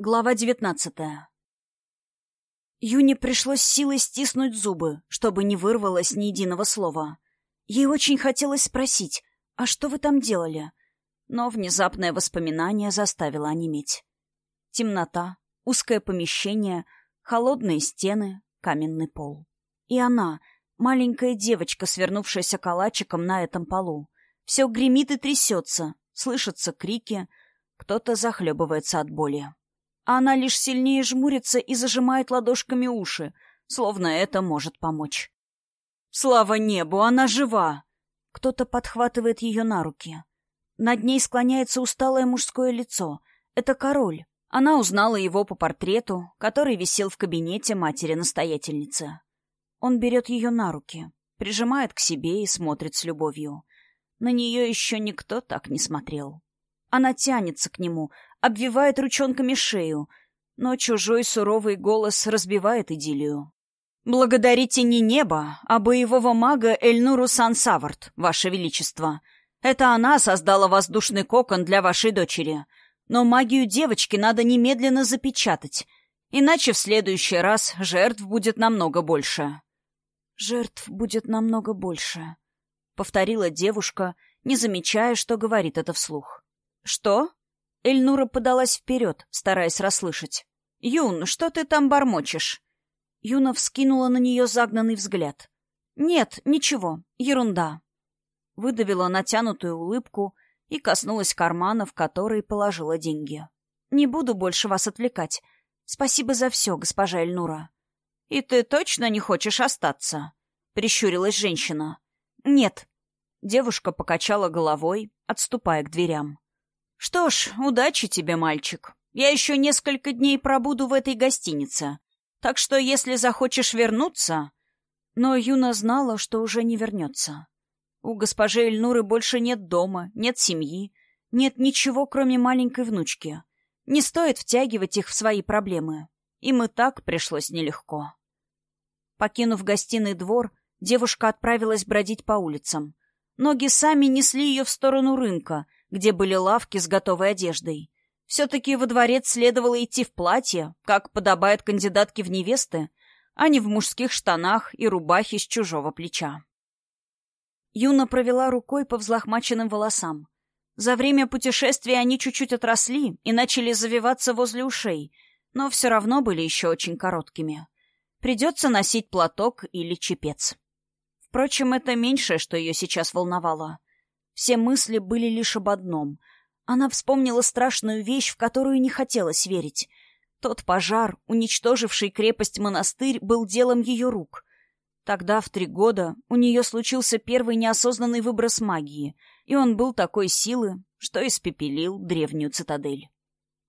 Глава девятнадцатая. Юне пришлось силой стиснуть зубы, чтобы не вырвалось ни единого слова. Ей очень хотелось спросить, «А что вы там делали?» Но внезапное воспоминание заставило онеметь. Темнота, узкое помещение, холодные стены, каменный пол. И она, маленькая девочка, свернувшаяся калачиком на этом полу. Все гремит и трясется, слышатся крики, кто-то захлебывается от боли она лишь сильнее жмурится и зажимает ладошками уши, словно это может помочь. «Слава небу, она жива!» Кто-то подхватывает ее на руки. Над ней склоняется усталое мужское лицо. Это король. Она узнала его по портрету, который висел в кабинете матери-настоятельницы. Он берет ее на руки, прижимает к себе и смотрит с любовью. На нее еще никто так не смотрел. Она тянется к нему, обвивает ручонками шею, но чужой суровый голос разбивает идиллию. «Благодарите не небо, а боевого мага Эльнуру Сансавард, Ваше Величество. Это она создала воздушный кокон для вашей дочери. Но магию девочки надо немедленно запечатать, иначе в следующий раз жертв будет намного больше». «Жертв будет намного больше», — повторила девушка, не замечая, что говорит это вслух. «Что?» Эльнура подалась вперед, стараясь расслышать. «Юн, что ты там бормочешь?» Юна вскинула на нее загнанный взгляд. «Нет, ничего, ерунда». Выдавила натянутую улыбку и коснулась кармана, в который положила деньги. «Не буду больше вас отвлекать. Спасибо за все, госпожа Эльнура». «И ты точно не хочешь остаться?» — прищурилась женщина. «Нет». Девушка покачала головой, отступая к дверям. «Что ж, удачи тебе, мальчик. Я еще несколько дней пробуду в этой гостинице. Так что, если захочешь вернуться...» Но Юна знала, что уже не вернется. У госпожи Эльнуры больше нет дома, нет семьи, нет ничего, кроме маленькой внучки. Не стоит втягивать их в свои проблемы. Им и так пришлось нелегко. Покинув гостиный двор, девушка отправилась бродить по улицам. Ноги сами несли ее в сторону рынка — где были лавки с готовой одеждой. Все-таки во дворец следовало идти в платье, как подобает кандидатке в невесты, а не в мужских штанах и рубахе с чужого плеча. Юна провела рукой по взлохмаченным волосам. За время путешествия они чуть-чуть отросли и начали завиваться возле ушей, но все равно были еще очень короткими. Придется носить платок или чепец. Впрочем, это меньшее, что ее сейчас волновало. Все мысли были лишь об одном. Она вспомнила страшную вещь, в которую не хотелось верить. Тот пожар, уничтоживший крепость-монастырь, был делом ее рук. Тогда, в три года, у нее случился первый неосознанный выброс магии, и он был такой силы, что испепелил древнюю цитадель.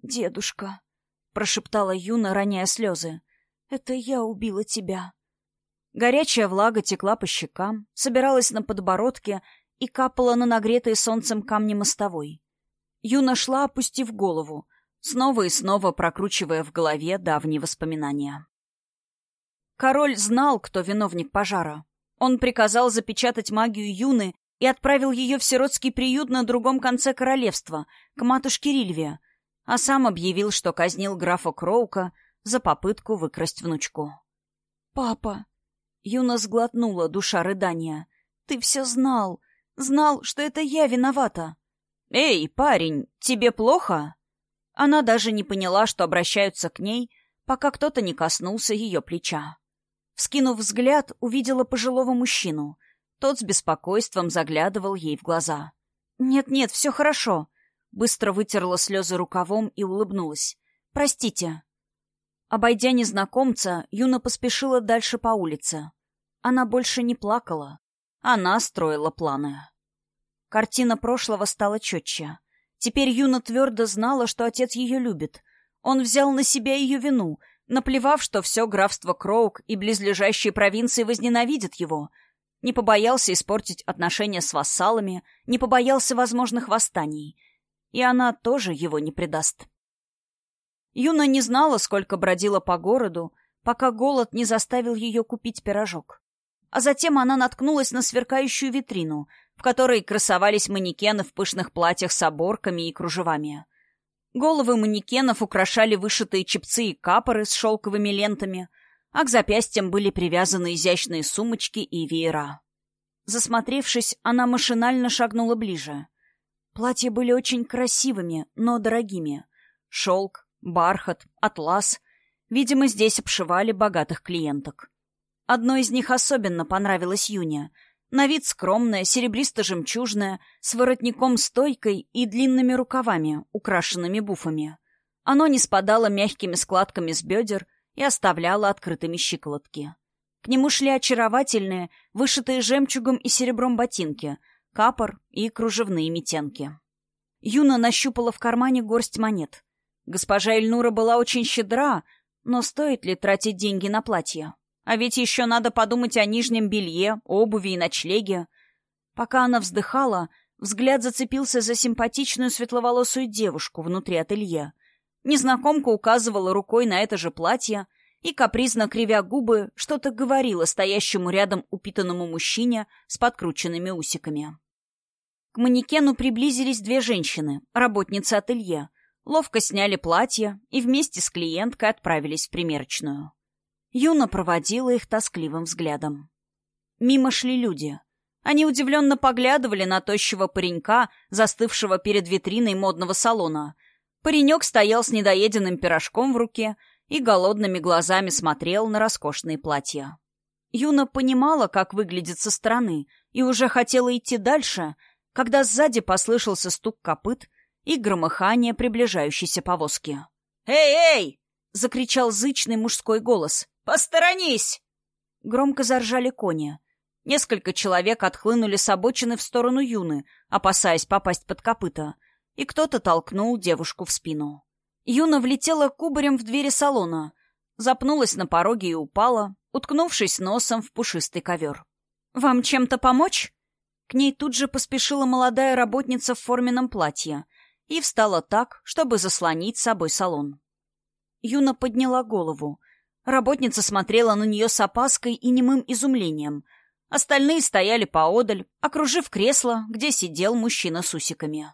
«Дедушка», — прошептала Юна, роняя слезы, — «это я убила тебя». Горячая влага текла по щекам, собиралась на подбородке и капала на нагретые солнцем камни мостовой. Юна шла, опустив голову, снова и снова прокручивая в голове давние воспоминания. Король знал, кто виновник пожара. Он приказал запечатать магию Юны и отправил ее в сиротский приют на другом конце королевства, к матушке Рильве, а сам объявил, что казнил графа Кроука за попытку выкрасть внучку. «Папа!» Юна сглотнула душа рыдания. «Ты все знал! Знал, что это я виновата. «Эй, парень, тебе плохо?» Она даже не поняла, что обращаются к ней, пока кто-то не коснулся ее плеча. Вскинув взгляд, увидела пожилого мужчину. Тот с беспокойством заглядывал ей в глаза. «Нет-нет, все хорошо». Быстро вытерла слезы рукавом и улыбнулась. «Простите». Обойдя незнакомца, Юна поспешила дальше по улице. Она больше не плакала. Она строила планы. Картина прошлого стала четче. Теперь Юна твердо знала, что отец ее любит. Он взял на себя ее вину, наплевав, что все графство Кроук и близлежащие провинции возненавидят его. Не побоялся испортить отношения с вассалами, не побоялся возможных восстаний. И она тоже его не предаст. Юна не знала, сколько бродила по городу, пока голод не заставил ее купить пирожок а затем она наткнулась на сверкающую витрину, в которой красовались манекены в пышных платьях с оборками и кружевами. Головы манекенов украшали вышитые чепцы и капоры с шелковыми лентами, а к запястьям были привязаны изящные сумочки и веера. Засмотревшись, она машинально шагнула ближе. Платья были очень красивыми, но дорогими. Шелк, бархат, атлас. Видимо, здесь обшивали богатых клиенток. Одно из них особенно понравилось Юне. На вид скромное, серебристо-жемчужное, с воротником-стойкой и длинными рукавами, украшенными буфами. Оно не спадало мягкими складками с бедер и оставляло открытыми щиколотки. К нему шли очаровательные, вышитые жемчугом и серебром ботинки, капор и кружевные метенки. Юна нащупала в кармане горсть монет. Госпожа Эльнура была очень щедра, но стоит ли тратить деньги на платье? А ведь еще надо подумать о нижнем белье, обуви и ночлеге. Пока она вздыхала, взгляд зацепился за симпатичную светловолосую девушку внутри ателье. Незнакомка указывала рукой на это же платье и, капризно кривя губы, что-то говорила стоящему рядом упитанному мужчине с подкрученными усиками. К манекену приблизились две женщины, работницы ателье, ловко сняли платье и вместе с клиенткой отправились в примерочную. Юна проводила их тоскливым взглядом. Мимо шли люди. Они удивленно поглядывали на тощего паренька, застывшего перед витриной модного салона. Паренек стоял с недоеденным пирожком в руке и голодными глазами смотрел на роскошные платья. Юна понимала, как выглядит со стороны, и уже хотела идти дальше, когда сзади послышался стук копыт и громыхание приближающейся повозки. «Эй, эй!» — закричал зычный мужской голос. «Посторонись!» Громко заржали кони. Несколько человек отхлынули с обочины в сторону Юны, опасаясь попасть под копыта, и кто-то толкнул девушку в спину. Юна влетела кубарем в двери салона, запнулась на пороге и упала, уткнувшись носом в пушистый ковер. «Вам чем-то помочь?» К ней тут же поспешила молодая работница в форменном платье и встала так, чтобы заслонить собой салон. Юна подняла голову — Работница смотрела на нее с опаской и немым изумлением. Остальные стояли поодаль, окружив кресло, где сидел мужчина с усиками.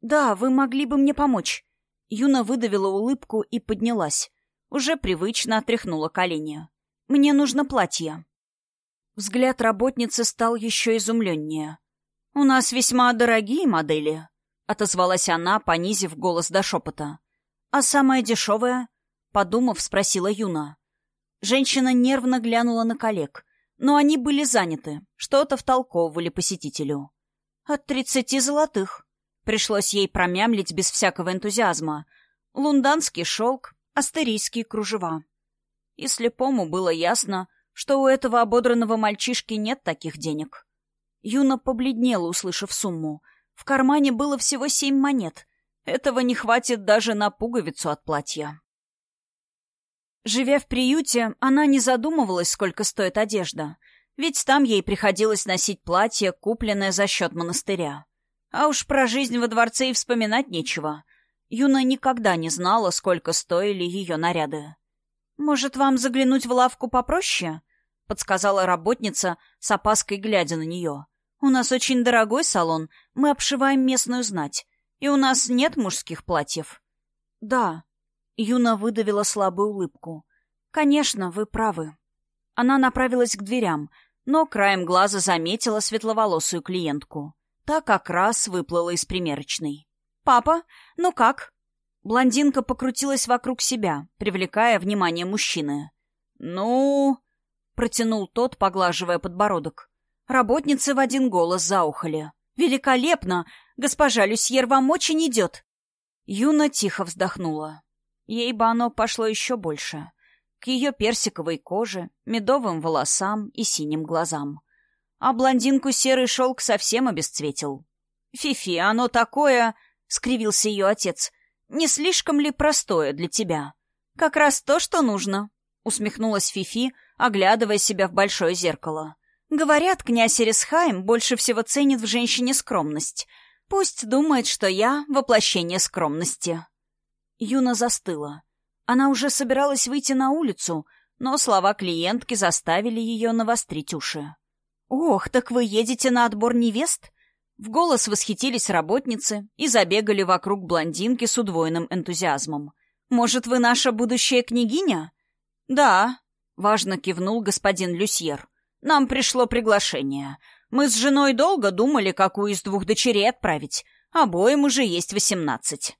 «Да, вы могли бы мне помочь». Юна выдавила улыбку и поднялась. Уже привычно отряхнула колени. «Мне нужно платье». Взгляд работницы стал еще изумленнее. «У нас весьма дорогие модели», — отозвалась она, понизив голос до шепота. «А самое дешевое?» — подумав, спросила Юна. Женщина нервно глянула на коллег, но они были заняты, что-то втолковывали посетителю. «От тридцати золотых». Пришлось ей промямлить без всякого энтузиазма. Лунданский шелк, астерийские кружева. И слепому было ясно, что у этого ободранного мальчишки нет таких денег. Юна побледнела, услышав сумму. В кармане было всего семь монет. Этого не хватит даже на пуговицу от платья. Живя в приюте, она не задумывалась, сколько стоит одежда, ведь там ей приходилось носить платье, купленное за счет монастыря. А уж про жизнь во дворце и вспоминать нечего. Юна никогда не знала, сколько стоили ее наряды. «Может, вам заглянуть в лавку попроще?» — подсказала работница, с опаской глядя на нее. «У нас очень дорогой салон, мы обшиваем местную знать, и у нас нет мужских платьев». «Да», Юна выдавила слабую улыбку. «Конечно, вы правы». Она направилась к дверям, но краем глаза заметила светловолосую клиентку. Та как раз выплыла из примерочной. «Папа, ну как?» Блондинка покрутилась вокруг себя, привлекая внимание мужчины. «Ну...» — протянул тот, поглаживая подбородок. Работницы в один голос заухали. «Великолепно! Госпожа Люсьер вам очень идет!» Юна тихо вздохнула. Ей бы оно пошло еще больше. К ее персиковой коже, медовым волосам и синим глазам. А блондинку серый шелк совсем обесцветил. «Фифи, оно такое...» — скривился ее отец. «Не слишком ли простое для тебя?» «Как раз то, что нужно», — усмехнулась Фифи, оглядывая себя в большое зеркало. «Говорят, князь Эрисхайм больше всего ценит в женщине скромность. Пусть думает, что я — воплощение скромности». Юна застыла. Она уже собиралась выйти на улицу, но слова клиентки заставили ее навострить уши. «Ох, так вы едете на отбор невест?» В голос восхитились работницы и забегали вокруг блондинки с удвоенным энтузиазмом. «Может, вы наша будущая княгиня?» «Да», — важно кивнул господин Люсьер. «Нам пришло приглашение. Мы с женой долго думали, какую из двух дочерей отправить. Обоим уже есть восемнадцать».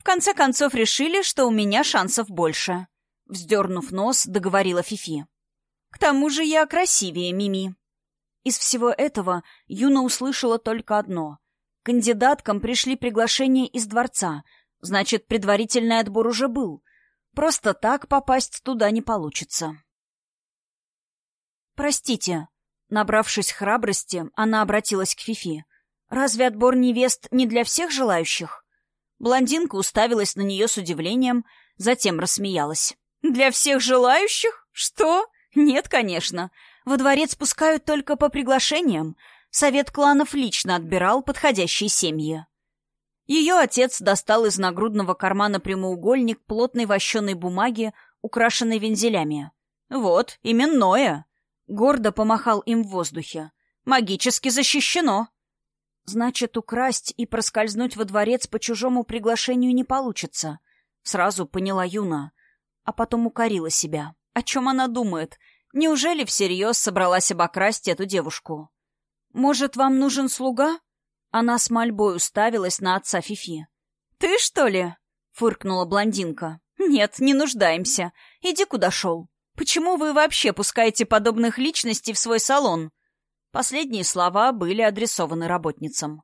В конце концов решили, что у меня шансов больше. Вздернув нос, договорила Фифи. «К тому же я красивее Мими». Из всего этого Юна услышала только одно. Кандидаткам пришли приглашения из дворца, значит, предварительный отбор уже был. Просто так попасть туда не получится. «Простите», — набравшись храбрости, она обратилась к Фифи. «Разве отбор невест не для всех желающих?» Блондинка уставилась на нее с удивлением, затем рассмеялась. «Для всех желающих? Что? Нет, конечно. Во дворец пускают только по приглашениям. Совет кланов лично отбирал подходящие семьи. Ее отец достал из нагрудного кармана прямоугольник плотной вощеной бумаги, украшенной вензелями. «Вот, именное!» Гордо помахал им в воздухе. «Магически защищено!» «Значит, украсть и проскользнуть во дворец по чужому приглашению не получится», — сразу поняла Юна. А потом укорила себя. О чем она думает? Неужели всерьез собралась обокрасть эту девушку? «Может, вам нужен слуга?» Она с мольбой уставилась на отца Фифи. «Ты, что ли?» — фыркнула блондинка. «Нет, не нуждаемся. Иди, куда шел. Почему вы вообще пускаете подобных личностей в свой салон?» Последние слова были адресованы работницам.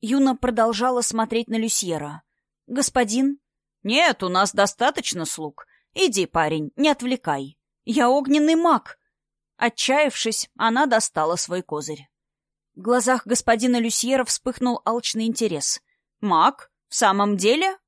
Юна продолжала смотреть на Люсьера. «Господин?» «Нет, у нас достаточно слуг. Иди, парень, не отвлекай». «Я огненный маг!» Отчаявшись, она достала свой козырь. В глазах господина Люсьера вспыхнул алчный интерес. «Маг? В самом деле?»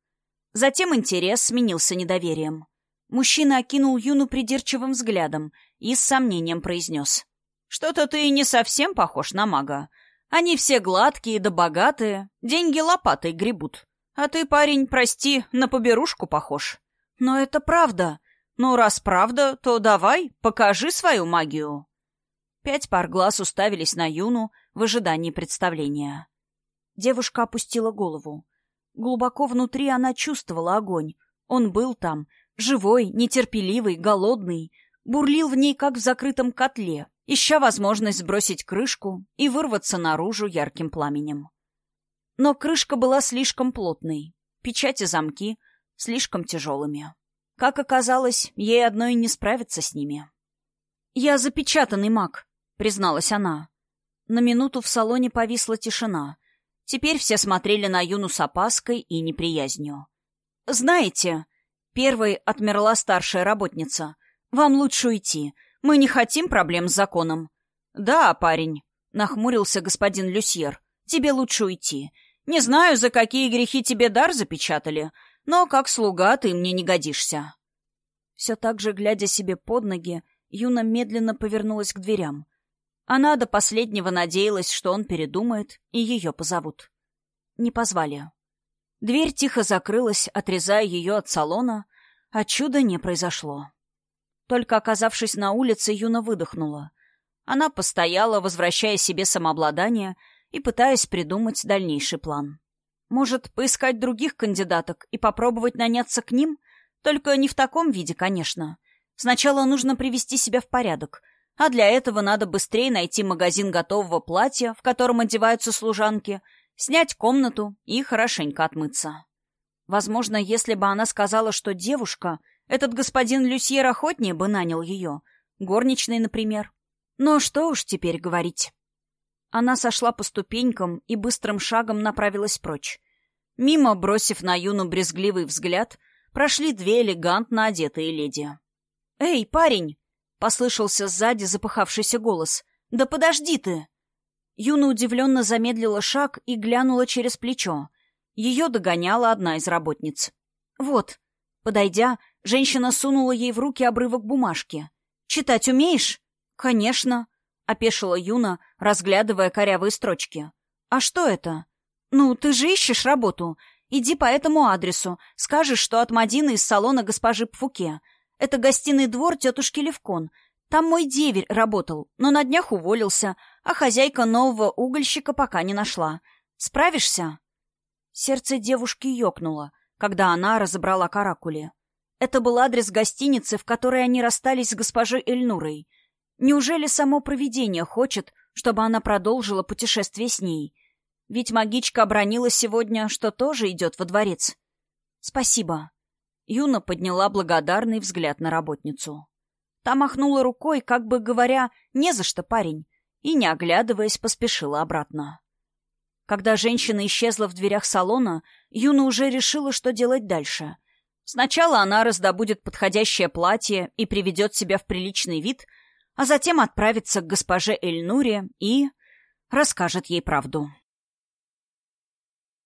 Затем интерес сменился недоверием. Мужчина окинул Юну придирчивым взглядом и с сомнением произнес. «Что-то ты не совсем похож на мага. Они все гладкие да богатые, деньги лопатой гребут. А ты, парень, прости, на поберушку похож». «Но это правда», «Ну, раз правда, то давай, покажи свою магию». Пять пар глаз уставились на Юну в ожидании представления. Девушка опустила голову. Глубоко внутри она чувствовала огонь. Он был там, живой, нетерпеливый, голодный, бурлил в ней, как в закрытом котле, ища возможность сбросить крышку и вырваться наружу ярким пламенем. Но крышка была слишком плотной, печати замки слишком тяжелыми. Как оказалось, ей одной не справиться с ними. «Я запечатанный маг», — призналась она. На минуту в салоне повисла тишина. Теперь все смотрели на Юну с опаской и неприязнью. «Знаете...» — первой отмерла старшая работница. «Вам лучше уйти. Мы не хотим проблем с законом». «Да, парень», — нахмурился господин Люсьер. «Тебе лучше уйти. Не знаю, за какие грехи тебе дар запечатали, но как слуга ты мне не годишься. Все так же, глядя себе под ноги, Юна медленно повернулась к дверям. Она до последнего надеялась, что он передумает, и ее позовут. Не позвали. Дверь тихо закрылась, отрезая ее от салона, а чуда не произошло. Только оказавшись на улице, Юна выдохнула. Она постояла, возвращая себе самообладание и пытаясь придумать дальнейший план. Может, поискать других кандидаток и попробовать наняться к ним? Только не в таком виде, конечно. Сначала нужно привести себя в порядок, а для этого надо быстрее найти магазин готового платья, в котором одеваются служанки, снять комнату и хорошенько отмыться. Возможно, если бы она сказала, что девушка, этот господин Люсьер охотнее бы нанял ее, горничной, например. Но что уж теперь говорить. Она сошла по ступенькам и быстрым шагом направилась прочь. Мимо, бросив на Юну брезгливый взгляд, прошли две элегантно одетые леди. «Эй, парень!» — послышался сзади запыхавшийся голос. «Да подожди ты!» Юна удивленно замедлила шаг и глянула через плечо. Ее догоняла одна из работниц. «Вот». Подойдя, женщина сунула ей в руки обрывок бумажки. «Читать умеешь?» «Конечно», — опешила Юна, разглядывая корявые строчки. «А что это?» «Ну, ты же ищешь работу. Иди по этому адресу. Скажешь, что от Мадины из салона госпожи Пфуке. Это гостиный двор тетушки Левкон. Там мой деверь работал, но на днях уволился, а хозяйка нового угольщика пока не нашла. Справишься?» Сердце девушки ёкнуло, когда она разобрала каракули. Это был адрес гостиницы, в которой они расстались с госпожой Эльнурой. Неужели само провидение хочет, чтобы она продолжила путешествие с ней? Ведь магичка обронила сегодня, что тоже идет во дворец. «Спасибо». Юна подняла благодарный взгляд на работницу. Та махнула рукой, как бы говоря, «не за что, парень», и, не оглядываясь, поспешила обратно. Когда женщина исчезла в дверях салона, Юна уже решила, что делать дальше. Сначала она раздобудет подходящее платье и приведет себя в приличный вид, а затем отправится к госпоже Эльнуре и расскажет ей правду.